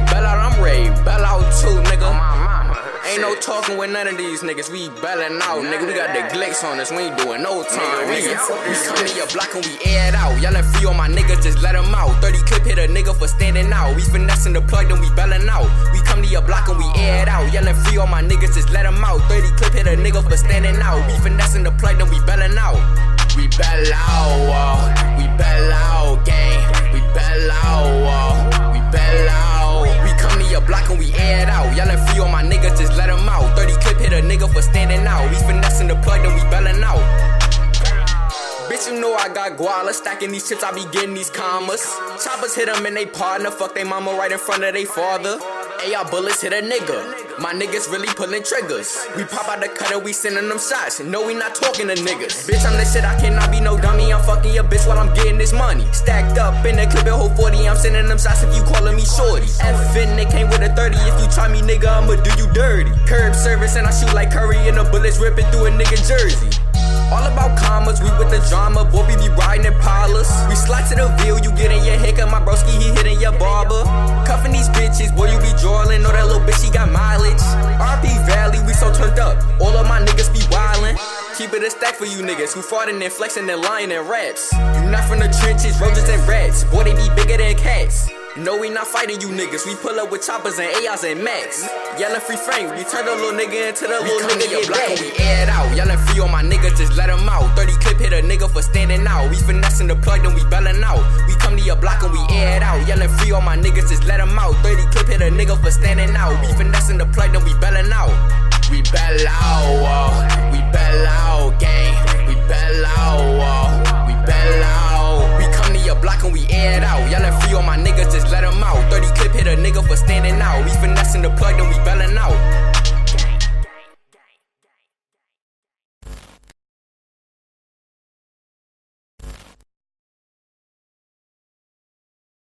bell out, I'm ready. Bell out too, nigga. Ain't no talking with none of these niggas. We bellin' out, nigga. We got the glicks on us. We ain't doing no time. We, we come to your block and we air it out. Y'all let free on my niggas, just let them out. 30 clip hit a nigga for standing out. We finessing the plug, then we bellin' out. We come to your block and we air it out. Y'all let free on my niggas, just let them out. 30 clip hit a nigga for standing out. We finessing the plug, then we bellin' out. We bell out, uh, we Bitch, you know I got guala. Stacking these chips, I be getting these commas. Choppers hit them and they partner. Fuck they mama right in front of they father. AR bullets hit a nigga. My niggas really pulling triggers. We pop out the cutter, we sending them shots. No, we not talking to niggas. Bitch, I'm the shit, I cannot be no dummy. I'm fucking your bitch while I'm getting this money. Stacked up in the clip, whole 40. I'm sending them shots if you calling me shorty. Effin', they came with a 30. If you try me, nigga, I'ma do you dirty. Curb service, and I shoot like Curry, and the bullets ripping through a nigga jersey. All about commas, we with the drama, boy, we be riding in Impalas. We slide to the veal, you getting your haircut, my broski, he hitting your barber. Cuffing these bitches, boy, you be drawling, know that little bitch, she got mileage. RP Valley, we so turned up, all of my niggas be wildin'. Keep it a stack for you niggas who farting and flexing and lying and raps. You not from the trenches, roaches and rats, boy, they be bigger than cats. No, we not fighting you niggas. We pull up with choppers and ARs and max. Yelling free frames. We turn the little nigga into the little nigga get back. And we air it out. Yelling free on my niggas, just let them out. 30 clip hit a nigga for standing out. We finessing the plug, then we bellin' out. We come to your block and we air it out. Yelling free on my niggas, just let them out. 30 clip hit a nigga for standing out. We finessing the plug, then we bellin' out. We bell out, uh, we bell out, your block